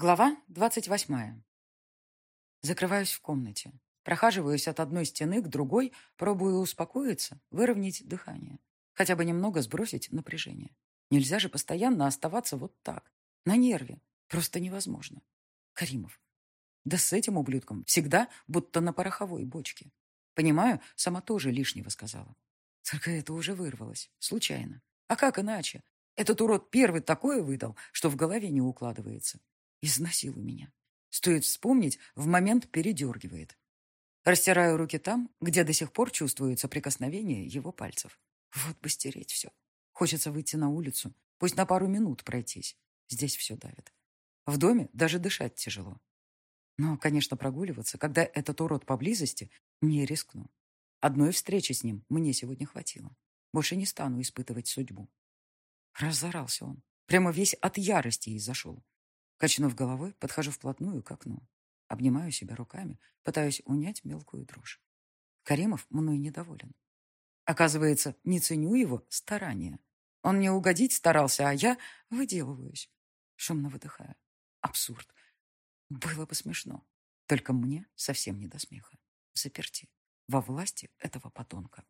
Глава двадцать восьмая. Закрываюсь в комнате. Прохаживаюсь от одной стены к другой, пробую успокоиться, выровнять дыхание. Хотя бы немного сбросить напряжение. Нельзя же постоянно оставаться вот так, на нерве. Просто невозможно. Каримов. Да с этим ублюдком всегда будто на пороховой бочке. Понимаю, сама тоже лишнего сказала. Только это уже вырвалось. Случайно. А как иначе? Этот урод первый такое выдал, что в голове не укладывается. Изнасилуй меня. Стоит вспомнить, в момент передергивает. Растираю руки там, где до сих пор чувствуется прикосновение его пальцев. Вот бы стереть все. Хочется выйти на улицу, пусть на пару минут пройтись. Здесь все давит. В доме даже дышать тяжело. Но, конечно, прогуливаться, когда этот урод поблизости, не рискну. Одной встречи с ним мне сегодня хватило. Больше не стану испытывать судьбу. Разорался он. Прямо весь от ярости и зашел. Качнув головой, подхожу вплотную к окну. Обнимаю себя руками, пытаюсь унять мелкую дрожь. Каримов мной недоволен. Оказывается, не ценю его старания. Он мне угодить старался, а я выделываюсь. Шумно выдыхаю. Абсурд. Было бы смешно. Только мне совсем не до смеха. Заперти. Во власти этого подонка.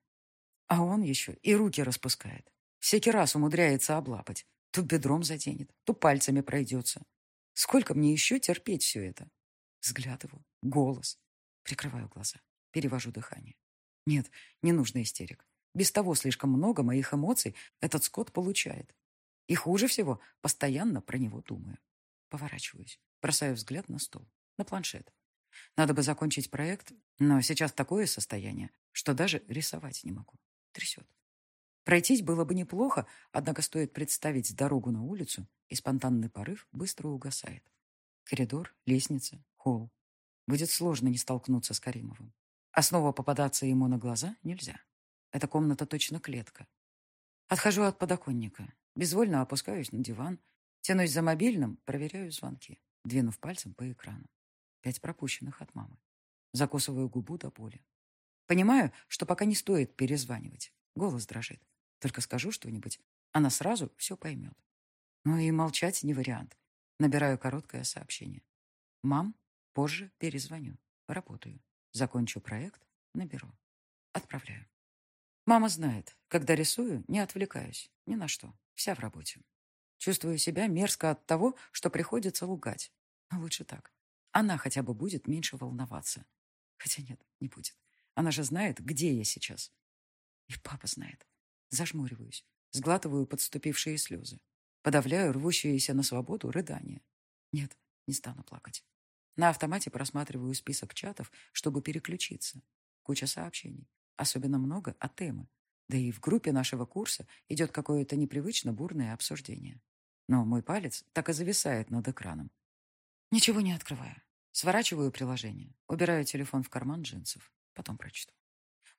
А он еще и руки распускает. Всякий раз умудряется облапать. То бедром заденет, то пальцами пройдется. Сколько мне еще терпеть все это? Взгляд его, голос. Прикрываю глаза, перевожу дыхание. Нет, не нужно истерик. Без того слишком много моих эмоций этот скот получает. И хуже всего, постоянно про него думаю. Поворачиваюсь, бросаю взгляд на стол, на планшет. Надо бы закончить проект, но сейчас такое состояние, что даже рисовать не могу. Трясет. Пройтись было бы неплохо, однако стоит представить дорогу на улицу, и спонтанный порыв быстро угасает. Коридор, лестница, холл. Будет сложно не столкнуться с Каримовым. А снова попадаться ему на глаза нельзя. Эта комната точно клетка. Отхожу от подоконника. Безвольно опускаюсь на диван. Тянусь за мобильным, проверяю звонки, двинув пальцем по экрану. Пять пропущенных от мамы. Закусываю губу до боли. Понимаю, что пока не стоит перезванивать. Голос дрожит. Только скажу что-нибудь, она сразу все поймет. Но и молчать не вариант. Набираю короткое сообщение. «Мам, позже перезвоню. Работаю. Закончу проект, наберу. Отправляю». Мама знает, когда рисую, не отвлекаюсь. Ни на что. Вся в работе. Чувствую себя мерзко от того, что приходится лгать. Но лучше так. Она хотя бы будет меньше волноваться. Хотя нет, не будет. Она же знает, где я сейчас. И папа знает. Зажмуриваюсь, сглатываю подступившие слезы. Подавляю рвущиеся на свободу рыдания. Нет, не стану плакать. На автомате просматриваю список чатов, чтобы переключиться. Куча сообщений. Особенно много от темы. Да и в группе нашего курса идет какое-то непривычно бурное обсуждение. Но мой палец так и зависает над экраном. Ничего не открываю. Сворачиваю приложение. Убираю телефон в карман джинсов. Потом прочту.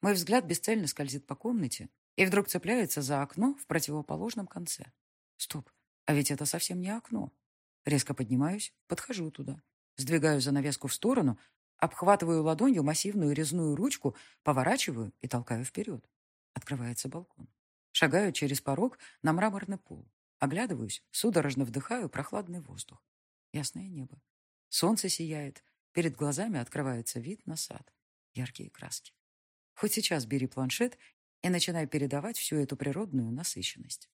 Мой взгляд бесцельно скользит по комнате, и вдруг цепляется за окно в противоположном конце. Стоп, а ведь это совсем не окно. Резко поднимаюсь, подхожу туда, сдвигаю занавеску в сторону, обхватываю ладонью массивную резную ручку, поворачиваю и толкаю вперед. Открывается балкон. Шагаю через порог на мраморный пол. Оглядываюсь, судорожно вдыхаю прохладный воздух. Ясное небо. Солнце сияет. Перед глазами открывается вид на сад. Яркие краски. Хоть сейчас бери планшет и начинаю передавать всю эту природную насыщенность.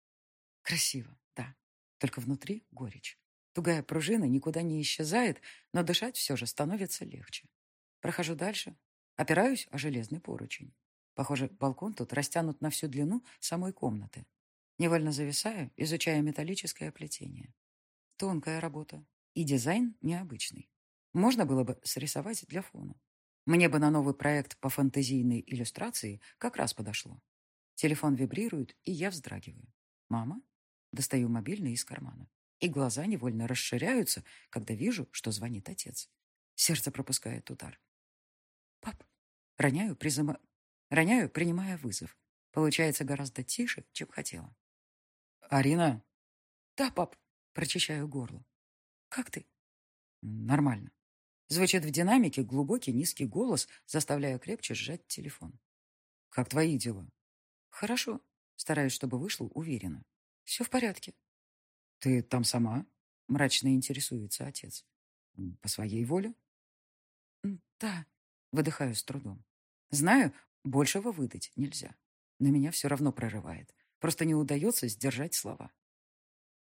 Красиво, да, только внутри горечь. Тугая пружина никуда не исчезает, но дышать все же становится легче. Прохожу дальше, опираюсь о железный поручень. Похоже, балкон тут растянут на всю длину самой комнаты. Невольно зависаю, изучая металлическое плетение. Тонкая работа. И дизайн необычный. Можно было бы срисовать для фона. Мне бы на новый проект по фантазийной иллюстрации как раз подошло. Телефон вибрирует, и я вздрагиваю. «Мама?» Достаю мобильный из кармана. И глаза невольно расширяются, когда вижу, что звонит отец. Сердце пропускает удар. «Пап!» Роняю, призыма... Роняю, принимая вызов. Получается гораздо тише, чем хотела. «Арина?» «Да, пап!» Прочищаю горло. «Как ты?» «Нормально». Звучит в динамике глубокий низкий голос, заставляя крепче сжать телефон. «Как твои дела?» «Хорошо». Стараюсь, чтобы вышло уверенно. «Все в порядке». «Ты там сама?» Мрачно интересуется отец. По своей воле? Да, выдыхаю с трудом. Знаю, большего выдать нельзя. На меня все равно прорывает. Просто не удается сдержать слова.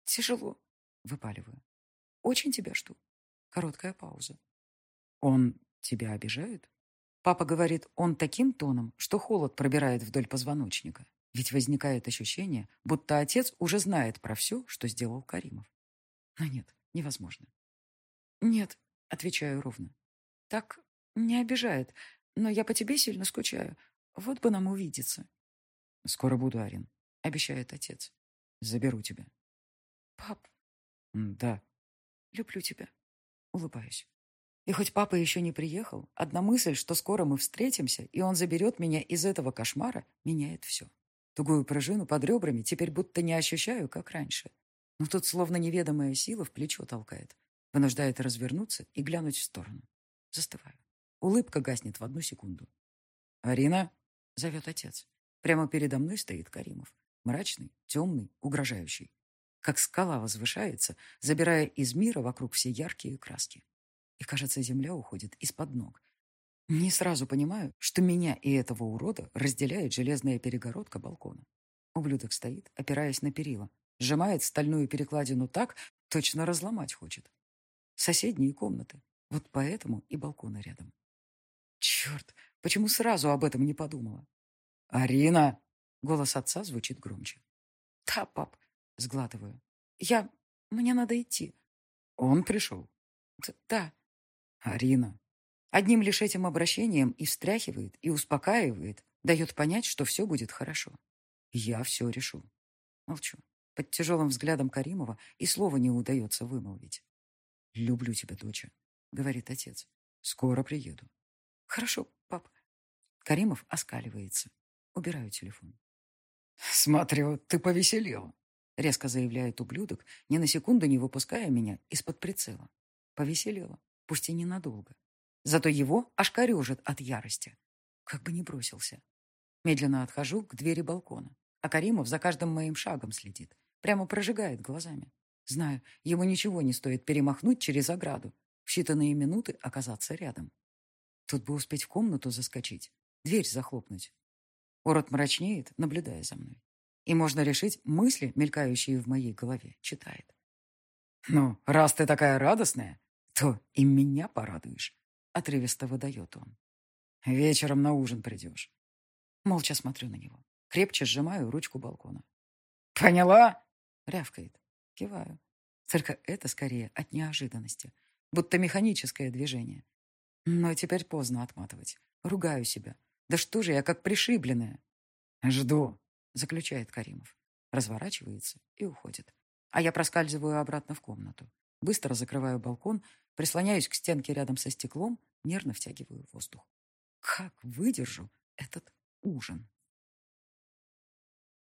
Тяжело, выпаливаю. Очень тебя жду. Короткая пауза. Он тебя обижает? Папа говорит, он таким тоном, что холод пробирает вдоль позвоночника. Ведь возникает ощущение, будто отец уже знает про все, что сделал Каримов. Но нет, невозможно. Нет, отвечаю ровно. Так не обижает, но я по тебе сильно скучаю. Вот бы нам увидеться. Скоро буду, Арин, обещает отец. Заберу тебя. Пап. Да. Люблю тебя. Улыбаюсь. И хоть папа еще не приехал, одна мысль, что скоро мы встретимся, и он заберет меня из этого кошмара, меняет все. Тугую пружину под ребрами теперь будто не ощущаю, как раньше. Но тут словно неведомая сила в плечо толкает, вынуждает развернуться и глянуть в сторону. Застываю. Улыбка гаснет в одну секунду. «Арина?» — зовет отец. Прямо передо мной стоит Каримов. Мрачный, темный, угрожающий. Как скала возвышается, забирая из мира вокруг все яркие краски. И, кажется, земля уходит из-под ног, не сразу понимаю, что меня и этого урода разделяет железная перегородка балкона. Ублюдок стоит, опираясь на перила, сжимает стальную перекладину так, точно разломать хочет. Соседние комнаты. Вот поэтому и балконы рядом. Черт, почему сразу об этом не подумала? «Арина!» — голос отца звучит громче. «Да, пап», — сглатываю. «Я... Мне надо идти». «Он пришел?» «Да». «Арина, Одним лишь этим обращением и встряхивает, и успокаивает, дает понять, что все будет хорошо. Я все решу. Молчу. Под тяжелым взглядом Каримова и слова не удается вымолвить. «Люблю тебя, доча», — говорит отец. «Скоро приеду». «Хорошо, пап». Каримов оскаливается. Убираю телефон. «Смотрю, ты повеселел», — резко заявляет ублюдок, ни на секунду не выпуская меня из-под прицела. Повеселела, пусть и ненадолго. Зато его аж корежит от ярости. Как бы не бросился. Медленно отхожу к двери балкона. А Каримов за каждым моим шагом следит. Прямо прожигает глазами. Знаю, ему ничего не стоит перемахнуть через ограду. В считанные минуты оказаться рядом. Тут бы успеть в комнату заскочить. Дверь захлопнуть. Урод мрачнеет, наблюдая за мной. И можно решить, мысли, мелькающие в моей голове, читает. «Ну, раз ты такая радостная, то и меня порадуешь. Отрывисто выдает он. Вечером на ужин придешь. Молча смотрю на него. Крепче сжимаю ручку балкона. «Поняла?» — рявкает. Киваю. Только это скорее от неожиданности. Будто механическое движение. Но теперь поздно отматывать. Ругаю себя. Да что же я как пришибленная? «Жду», — заключает Каримов. Разворачивается и уходит. А я проскальзываю обратно в комнату. Быстро закрываю балкон, прислоняюсь к стенке рядом со стеклом, нервно втягиваю воздух. Как выдержу этот ужин?